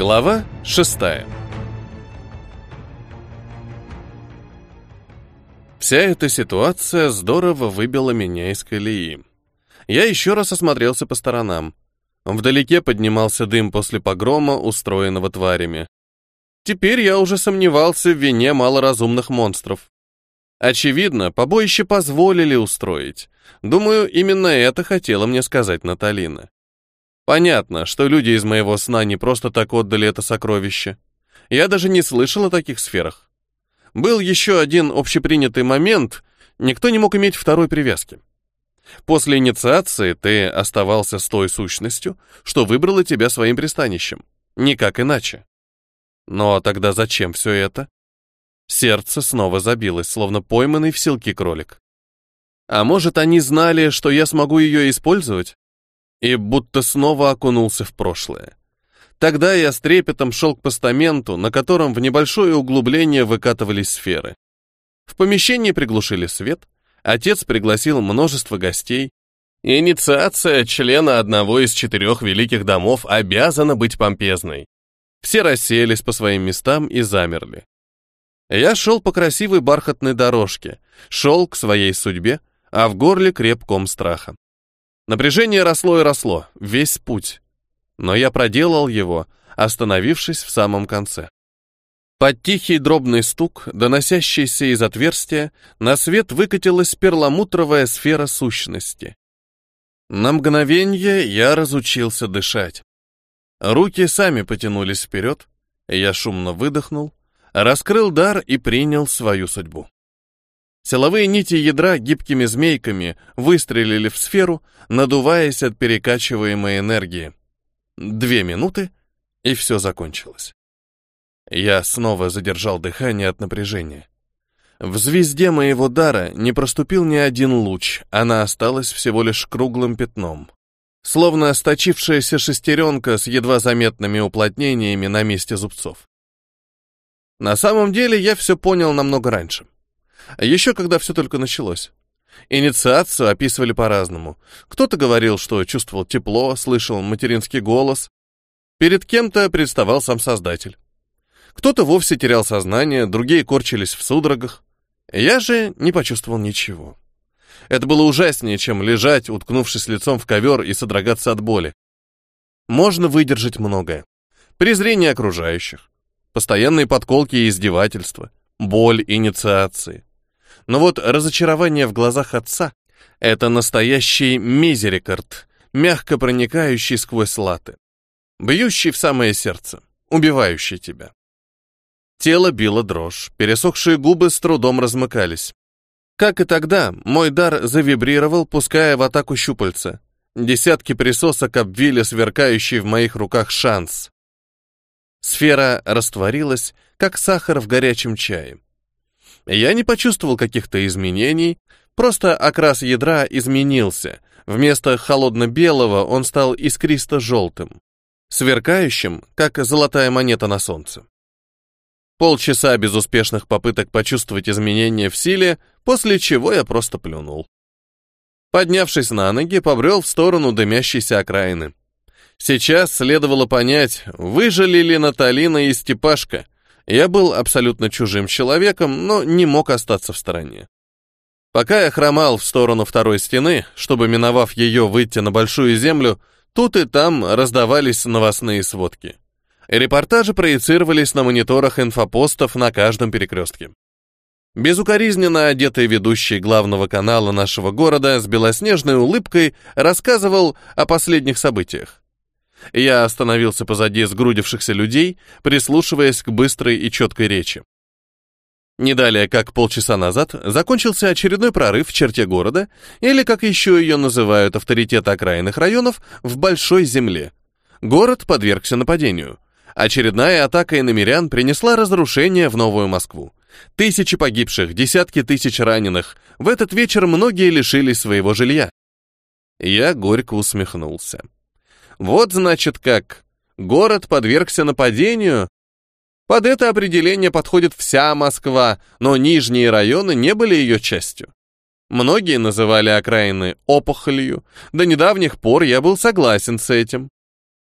Глава 6 Вся эта ситуация здорово выбила меня из колеи. Я еще раз осмотрелся по сторонам. Вдалеке поднимался дым после погрома, устроенного тварями. Теперь я уже сомневался в вине малоразумных монстров. Очевидно, побоище позволили устроить. Думаю, именно это хотела мне сказать Наталина. Понятно, что люди из моего сна не просто так отдали это сокровище. Я даже не слышал о таких сферах. Был еще один общепринятый момент, никто не мог иметь второй привязки. После инициации ты оставался с той сущностью, что выбрала тебя своим пристанищем. Никак иначе. Но тогда зачем все это? Сердце снова забилось, словно пойманный в селки кролик. А может, они знали, что я смогу ее использовать? И будто снова окунулся в прошлое. Тогда я с трепетом шел к постаменту, на котором в небольшое углубление выкатывались сферы. В помещении приглушили свет, отец пригласил множество гостей. Инициация члена одного из четырех великих домов обязана быть помпезной. Все расселись по своим местам и замерли. Я шел по красивой бархатной дорожке, шел к своей судьбе, а в горле крепком страха. Напряжение росло и росло, весь путь. Но я проделал его, остановившись в самом конце. Под тихий дробный стук, доносящийся из отверстия, на свет выкатилась перламутровая сфера сущности. На мгновенье я разучился дышать. Руки сами потянулись вперед, я шумно выдохнул, раскрыл дар и принял свою судьбу. Силовые нити ядра гибкими змейками выстрелили в сферу, надуваясь от перекачиваемой энергии. Две минуты, и все закончилось. Я снова задержал дыхание от напряжения. В звезде моего дара не проступил ни один луч, она осталась всего лишь круглым пятном. Словно сточившаяся шестеренка с едва заметными уплотнениями на месте зубцов. На самом деле я все понял намного раньше. Еще когда все только началось. Инициацию описывали по-разному. Кто-то говорил, что чувствовал тепло, слышал материнский голос. Перед кем-то представал сам Создатель. Кто-то вовсе терял сознание, другие корчились в судорогах. Я же не почувствовал ничего. Это было ужаснее, чем лежать, уткнувшись лицом в ковер и содрогаться от боли. Можно выдержать многое. Презрение окружающих, постоянные подколки и издевательства, боль инициации. Но вот разочарование в глазах отца — это настоящий мизерикард, мягко проникающий сквозь латы, бьющий в самое сердце, убивающий тебя. Тело било дрожь, пересохшие губы с трудом размыкались. Как и тогда, мой дар завибрировал, пуская в атаку щупальца. Десятки присосок обвили сверкающий в моих руках шанс. Сфера растворилась, как сахар в горячем чае. Я не почувствовал каких-то изменений, просто окрас ядра изменился. Вместо холодно-белого он стал искристо-желтым, сверкающим, как золотая монета на солнце. Полчаса безуспешных попыток почувствовать изменения в силе, после чего я просто плюнул. Поднявшись на ноги, побрел в сторону дымящейся окраины. Сейчас следовало понять, выжили ли Наталина и Степашка, я был абсолютно чужим человеком, но не мог остаться в стороне. Пока я хромал в сторону второй стены, чтобы, миновав ее, выйти на большую землю, тут и там раздавались новостные сводки. Репортажи проецировались на мониторах инфопостов на каждом перекрестке. Безукоризненно одетый ведущий главного канала нашего города с белоснежной улыбкой рассказывал о последних событиях. Я остановился позади сгрудившихся людей, прислушиваясь к быстрой и четкой речи. Не далее, как полчаса назад, закончился очередной прорыв в черте города, или, как еще ее называют авторитеты окраинных районов, в Большой Земле. Город подвергся нападению. Очередная атака иномерян принесла разрушение в Новую Москву. Тысячи погибших, десятки тысяч раненых. В этот вечер многие лишились своего жилья. Я горько усмехнулся. Вот значит как. Город подвергся нападению. Под это определение подходит вся Москва, но нижние районы не были ее частью. Многие называли окраины опухолью. До недавних пор я был согласен с этим.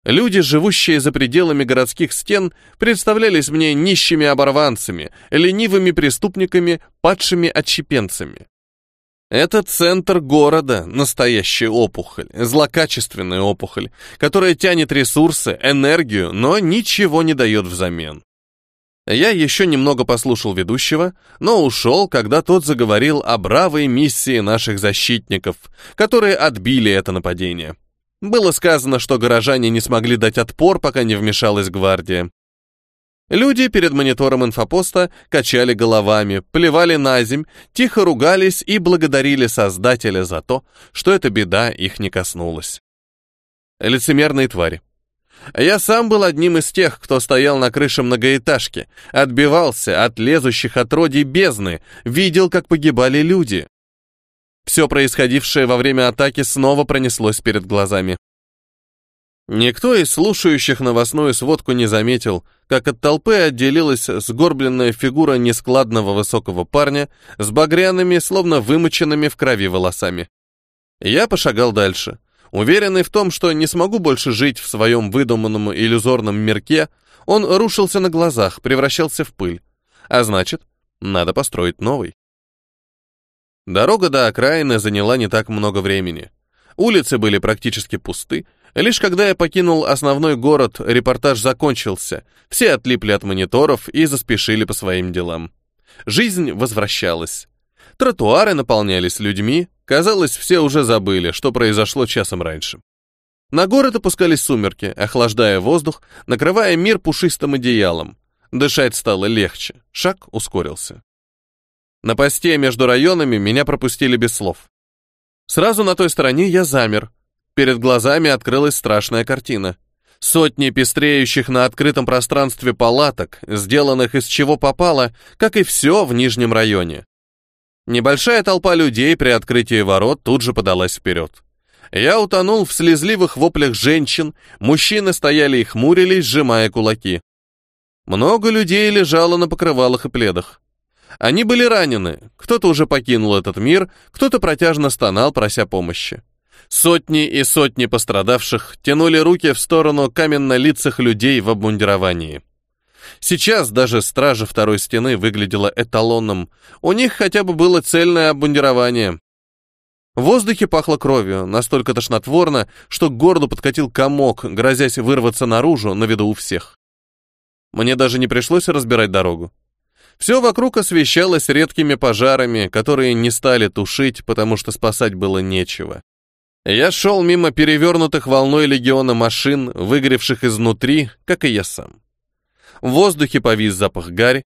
Люди, живущие за пределами городских стен, представлялись мне нищими оборванцами, ленивыми преступниками, падшими отщепенцами. Это центр города, настоящая опухоль, злокачественная опухоль, которая тянет ресурсы, энергию, но ничего не дает взамен. Я еще немного послушал ведущего, но ушел, когда тот заговорил о бравой миссии наших защитников, которые отбили это нападение. Было сказано, что горожане не смогли дать отпор, пока не вмешалась гвардия. Люди перед монитором инфопоста качали головами, плевали на земь, тихо ругались и благодарили Создателя за то, что эта беда их не коснулась. Лицемерные твари. Я сам был одним из тех, кто стоял на крыше многоэтажки, отбивался от лезущих отродий бездны, видел, как погибали люди. Все происходившее во время атаки снова пронеслось перед глазами. Никто из слушающих новостную сводку не заметил, как от толпы отделилась сгорбленная фигура нескладного высокого парня с багряными, словно вымоченными в крови волосами. Я пошагал дальше, уверенный в том, что не смогу больше жить в своем выдуманном иллюзорном мирке, он рушился на глазах, превращался в пыль. А значит, надо построить новый. Дорога до окраины заняла не так много времени. Улицы были практически пусты, Лишь когда я покинул основной город, репортаж закончился. Все отлипли от мониторов и заспешили по своим делам. Жизнь возвращалась. Тротуары наполнялись людьми. Казалось, все уже забыли, что произошло часом раньше. На город опускались сумерки, охлаждая воздух, накрывая мир пушистым одеялом. Дышать стало легче, шаг ускорился. На посте между районами меня пропустили без слов. Сразу на той стороне я замер, Перед глазами открылась страшная картина. Сотни пестреющих на открытом пространстве палаток, сделанных из чего попало, как и все в Нижнем районе. Небольшая толпа людей при открытии ворот тут же подалась вперед. Я утонул в слезливых воплях женщин, мужчины стояли и хмурились, сжимая кулаки. Много людей лежало на покрывалах и пледах. Они были ранены, кто-то уже покинул этот мир, кто-то протяжно стонал, прося помощи. Сотни и сотни пострадавших тянули руки в сторону каменно-лицых людей в обмундировании. Сейчас даже стража второй стены выглядела эталоном. У них хотя бы было цельное обмундирование. В воздухе пахло кровью, настолько тошнотворно, что к горлу подкатил комок, грозясь вырваться наружу на виду у всех. Мне даже не пришлось разбирать дорогу. Все вокруг освещалось редкими пожарами, которые не стали тушить, потому что спасать было нечего. Я шел мимо перевернутых волной легиона машин, выгоревших изнутри, как и я сам. В воздухе повис запах гари.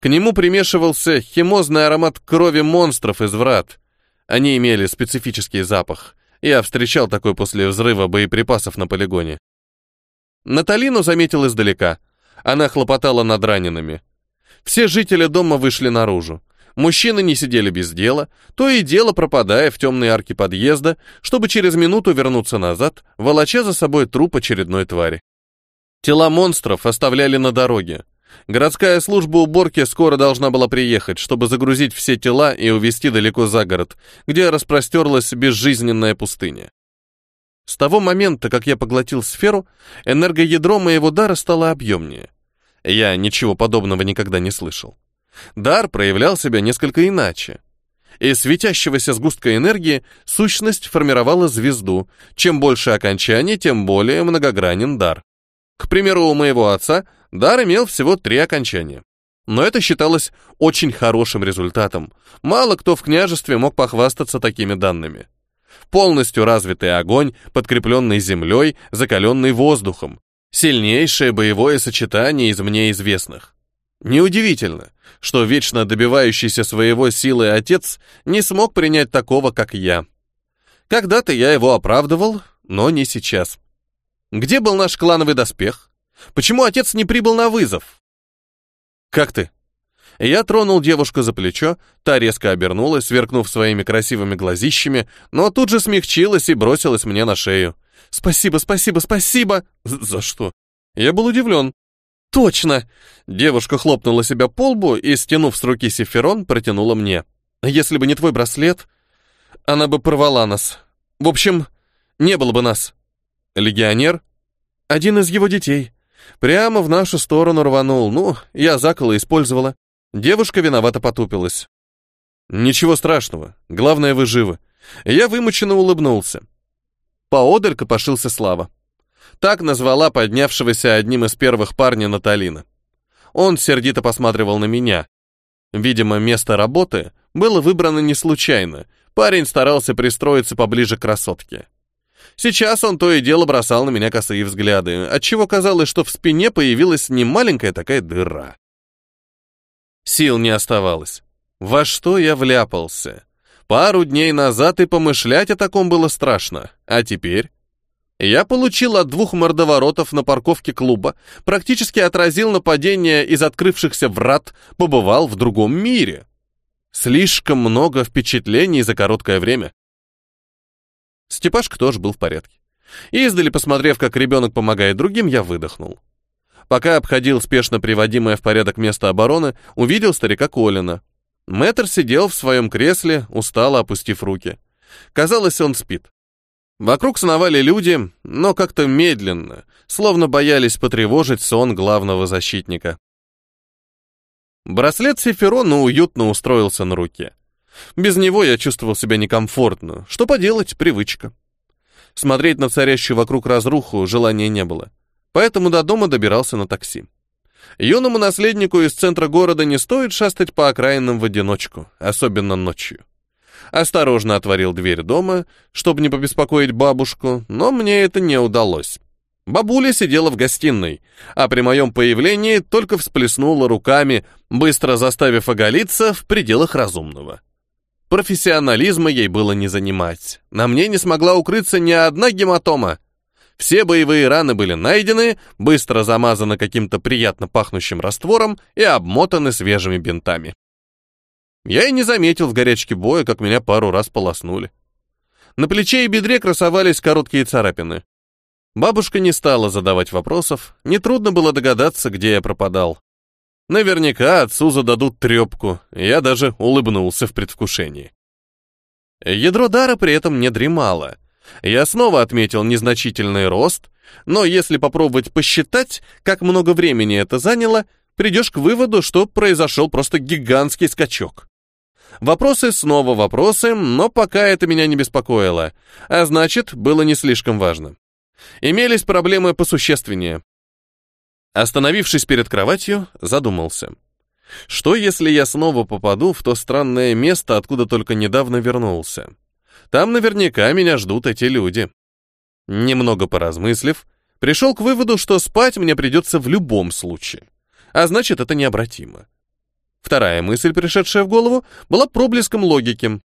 К нему примешивался химозный аромат крови монстров из врат. Они имели специфический запах. Я встречал такой после взрыва боеприпасов на полигоне. Наталину заметил издалека. Она хлопотала над ранеными. Все жители дома вышли наружу. Мужчины не сидели без дела, то и дело пропадая в темной арке подъезда, чтобы через минуту вернуться назад, волоча за собой труп очередной твари. Тела монстров оставляли на дороге. Городская служба уборки скоро должна была приехать, чтобы загрузить все тела и увезти далеко за город, где распростерлась безжизненная пустыня. С того момента, как я поглотил сферу, энергоядро моего дара стало объемнее. Я ничего подобного никогда не слышал. Дар проявлял себя несколько иначе. Из светящегося сгустка энергии сущность формировала звезду. Чем больше окончаний, тем более многогранен дар. К примеру, у моего отца дар имел всего три окончания. Но это считалось очень хорошим результатом. Мало кто в княжестве мог похвастаться такими данными. Полностью развитый огонь, подкрепленный землей, закаленный воздухом. Сильнейшее боевое сочетание из мне известных. Неудивительно, что вечно добивающийся своего силы отец не смог принять такого, как я. Когда-то я его оправдывал, но не сейчас. Где был наш клановый доспех? Почему отец не прибыл на вызов? Как ты? Я тронул девушку за плечо, та резко обернулась, сверкнув своими красивыми глазищами, но тут же смягчилась и бросилась мне на шею. «Спасибо, спасибо, спасибо!» «За что?» Я был удивлен. «Точно!» Девушка хлопнула себя по лбу и, стянув с руки сиферон, протянула мне. «Если бы не твой браслет, она бы порвала нас. В общем, не было бы нас». «Легионер?» Один из его детей. Прямо в нашу сторону рванул. Ну, я заколо использовала. Девушка виновато потупилась. Ничего страшного. Главное, вы живы. Я вымученно улыбнулся. Поодаль копошился Слава. Так назвала поднявшегося одним из первых парня Наталина. Он сердито посматривал на меня. Видимо, место работы было выбрано не случайно. Парень старался пристроиться поближе к красотке. Сейчас он то и дело бросал на меня косые взгляды, отчего казалось, что в спине появилась не маленькая такая дыра. Сил не оставалось. Во что я вляпался? Пару дней назад и помышлять о таком было страшно, а теперь... Я получил от двух мордоворотов на парковке клуба, практически отразил нападение из открывшихся врат, побывал в другом мире. Слишком много впечатлений за короткое время. Степашка тоже был в порядке. Издали, посмотрев, как ребенок помогает другим, я выдохнул. Пока обходил спешно приводимое в порядок место обороны, увидел старика Колина. Мэтр сидел в своем кресле, устало опустив руки. Казалось, он спит. Вокруг сновали люди, но как-то медленно, словно боялись потревожить сон главного защитника. Браслет Сеферона уютно устроился на руке. Без него я чувствовал себя некомфортно. Что поделать, привычка. Смотреть на царящую вокруг разруху желания не было. Поэтому до дома добирался на такси. Юному наследнику из центра города не стоит шастать по окраинам в одиночку, особенно ночью. Осторожно отворил дверь дома, чтобы не побеспокоить бабушку, но мне это не удалось. Бабуля сидела в гостиной, а при моем появлении только всплеснула руками, быстро заставив оголиться в пределах разумного. Профессионализма ей было не занимать. На мне не смогла укрыться ни одна гематома. Все боевые раны были найдены, быстро замазаны каким-то приятно пахнущим раствором и обмотаны свежими бинтами. Я и не заметил в горячке боя, как меня пару раз полоснули. На плече и бедре красовались короткие царапины. Бабушка не стала задавать вопросов, нетрудно было догадаться, где я пропадал. Наверняка отцу зададут трепку, я даже улыбнулся в предвкушении. Ядро дара при этом не дремало. Я снова отметил незначительный рост, но если попробовать посчитать, как много времени это заняло, придешь к выводу, что произошел просто гигантский скачок. Вопросы снова вопросы, но пока это меня не беспокоило, а значит, было не слишком важно. Имелись проблемы посущественнее. Остановившись перед кроватью, задумался. Что, если я снова попаду в то странное место, откуда только недавно вернулся? Там наверняка меня ждут эти люди. Немного поразмыслив, пришел к выводу, что спать мне придется в любом случае. А значит, это необратимо. Вторая мысль, пришедшая в голову, была проблеском логики.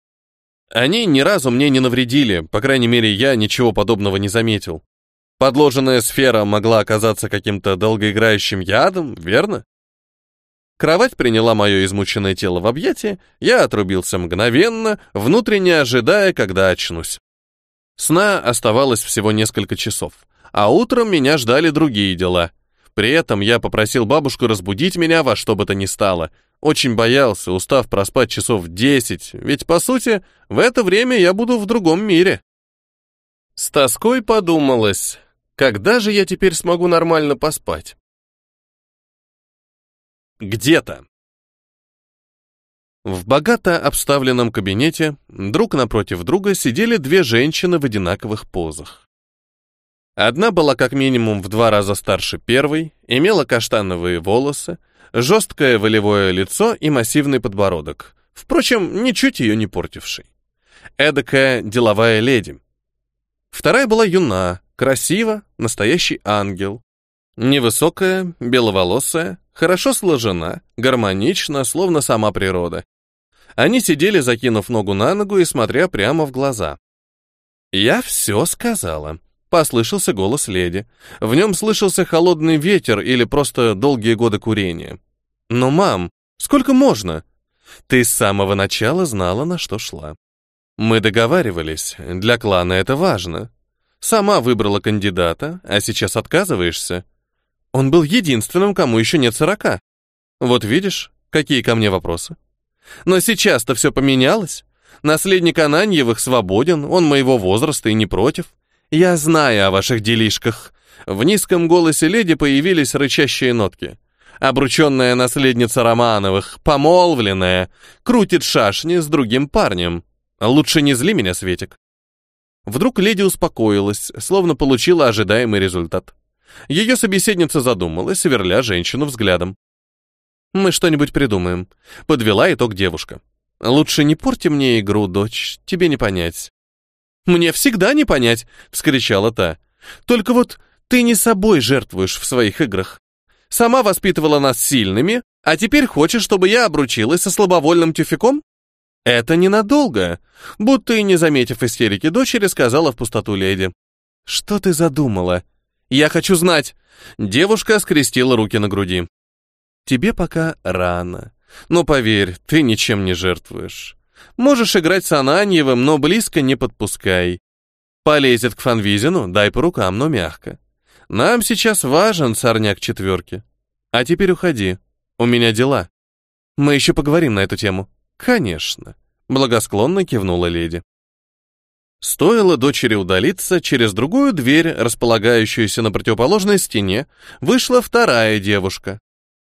Они ни разу мне не навредили, по крайней мере, я ничего подобного не заметил. Подложенная сфера могла оказаться каким-то долгоиграющим ядом, верно? Кровать приняла мое измученное тело в объятия, я отрубился мгновенно, внутренне ожидая, когда очнусь. Сна оставалось всего несколько часов, а утром меня ждали другие дела. При этом я попросил бабушку разбудить меня во что бы то ни стало. Очень боялся, устав проспать часов десять, ведь, по сути, в это время я буду в другом мире. С тоской подумалось, когда же я теперь смогу нормально поспать? Где-то. В богато обставленном кабинете друг напротив друга сидели две женщины в одинаковых позах. Одна была как минимум в два раза старше первой, имела каштановые волосы, жесткое волевое лицо и массивный подбородок, впрочем, ничуть ее не портивший. Эдакая деловая леди. Вторая была юна, Красиво, настоящий ангел. Невысокая, беловолосая, хорошо сложена, гармонично, словно сама природа. Они сидели, закинув ногу на ногу и смотря прямо в глаза. «Я все сказала», — послышался голос леди. В нем слышался холодный ветер или просто долгие годы курения. «Но, мам, сколько можно? Ты с самого начала знала, на что шла. Мы договаривались, для клана это важно. Сама выбрала кандидата, а сейчас отказываешься. Он был единственным, кому еще нет сорока. Вот видишь, какие ко мне вопросы. Но сейчас-то все поменялось. Наследник Ананьевых свободен, он моего возраста и не против. Я знаю о ваших делишках. В низком голосе леди появились рычащие нотки. Обрученная наследница Романовых, помолвленная, крутит шашни с другим парнем. Лучше не зли меня, Светик. Вдруг леди успокоилась, словно получила ожидаемый результат. Ее собеседница задумалась, сверля женщину взглядом. «Мы что-нибудь придумаем», — подвела итог девушка. «Лучше не порти мне игру, дочь, тебе не понять». «Мне всегда не понять», — вскричала та. «Только вот ты не собой жертвуешь в своих играх. Сама воспитывала нас сильными, а теперь хочешь, чтобы я обручилась со слабовольным тюфяком? Это ненадолго, будто и не заметив истерики дочери, сказала в пустоту леди. Что ты задумала? Я хочу знать. Девушка скрестила руки на груди. Тебе пока рано. Но поверь, ты ничем не жертвуешь. Можешь играть с Ананьевым, но близко не подпускай. Полезет к Фанвизину, дай по рукам, но мягко. Нам сейчас важен сорняк четверки. А теперь уходи. У меня дела. Мы еще поговорим на эту тему. Конечно. Благосклонно кивнула леди. Стоило дочери удалиться, через другую дверь, располагающуюся на противоположной стене, вышла вторая девушка.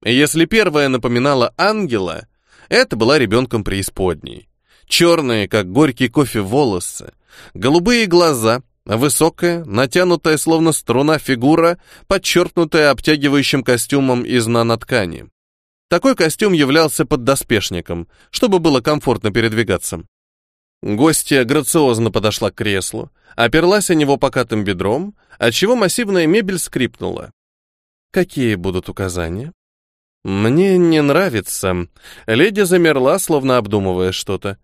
Если первая напоминала ангела, это была ребенком преисподней. Черные, как горький кофе, волосы, голубые глаза, Высокая, натянутая словно струна фигура, подчеркнутая обтягивающим костюмом из наноткани. Такой костюм являлся поддоспешником, чтобы было комфортно передвигаться. Гостья грациозно подошла к креслу, оперлась о него покатым бедром, отчего массивная мебель скрипнула. «Какие будут указания?» «Мне не нравится». Леди замерла, словно обдумывая что-то.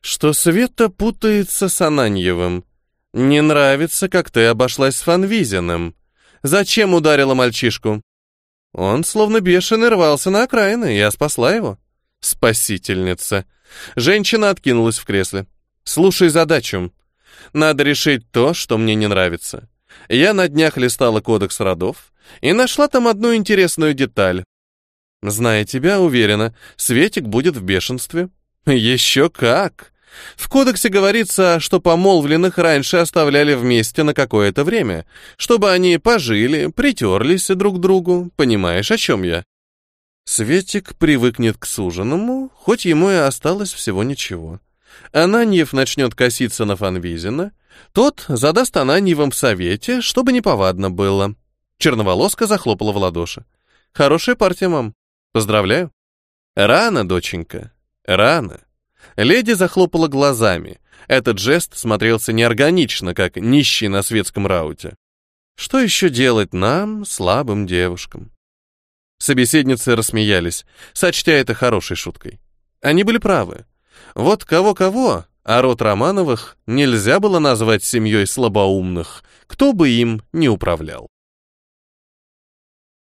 «Что Света путается с Ананьевым. «Не нравится, как ты обошлась с Фанвизиным. Зачем ударила мальчишку?» Он, словно бешеный, рвался на окраины, я спасла его. Спасительница. Женщина откинулась в кресле. «Слушай задачу. Надо решить то, что мне не нравится. Я на днях листала кодекс родов и нашла там одну интересную деталь. Зная тебя, уверена, Светик будет в бешенстве. Еще как! В кодексе говорится, что помолвленных раньше оставляли вместе на какое-то время, чтобы они пожили, притерлись друг к другу, понимаешь, о чем я? Светик привыкнет к суженому, хоть ему и осталось всего ничего. Ананьев начнет коситься на Фанвизина, тот задаст Ананьевым в совете, чтобы неповадно было. Черноволоска захлопала в ладоши. Хорошая партия, мам. Поздравляю. Рано, доченька, рано. Леди захлопала глазами. Этот жест смотрелся неорганично, как нищий на светском рауте. Что еще делать нам, слабым девушкам? Собеседницы рассмеялись, сочтя это хорошей шуткой. Они были правы. Вот кого-кого, а род Романовых нельзя было назвать семьей слабоумных, кто бы им не управлял.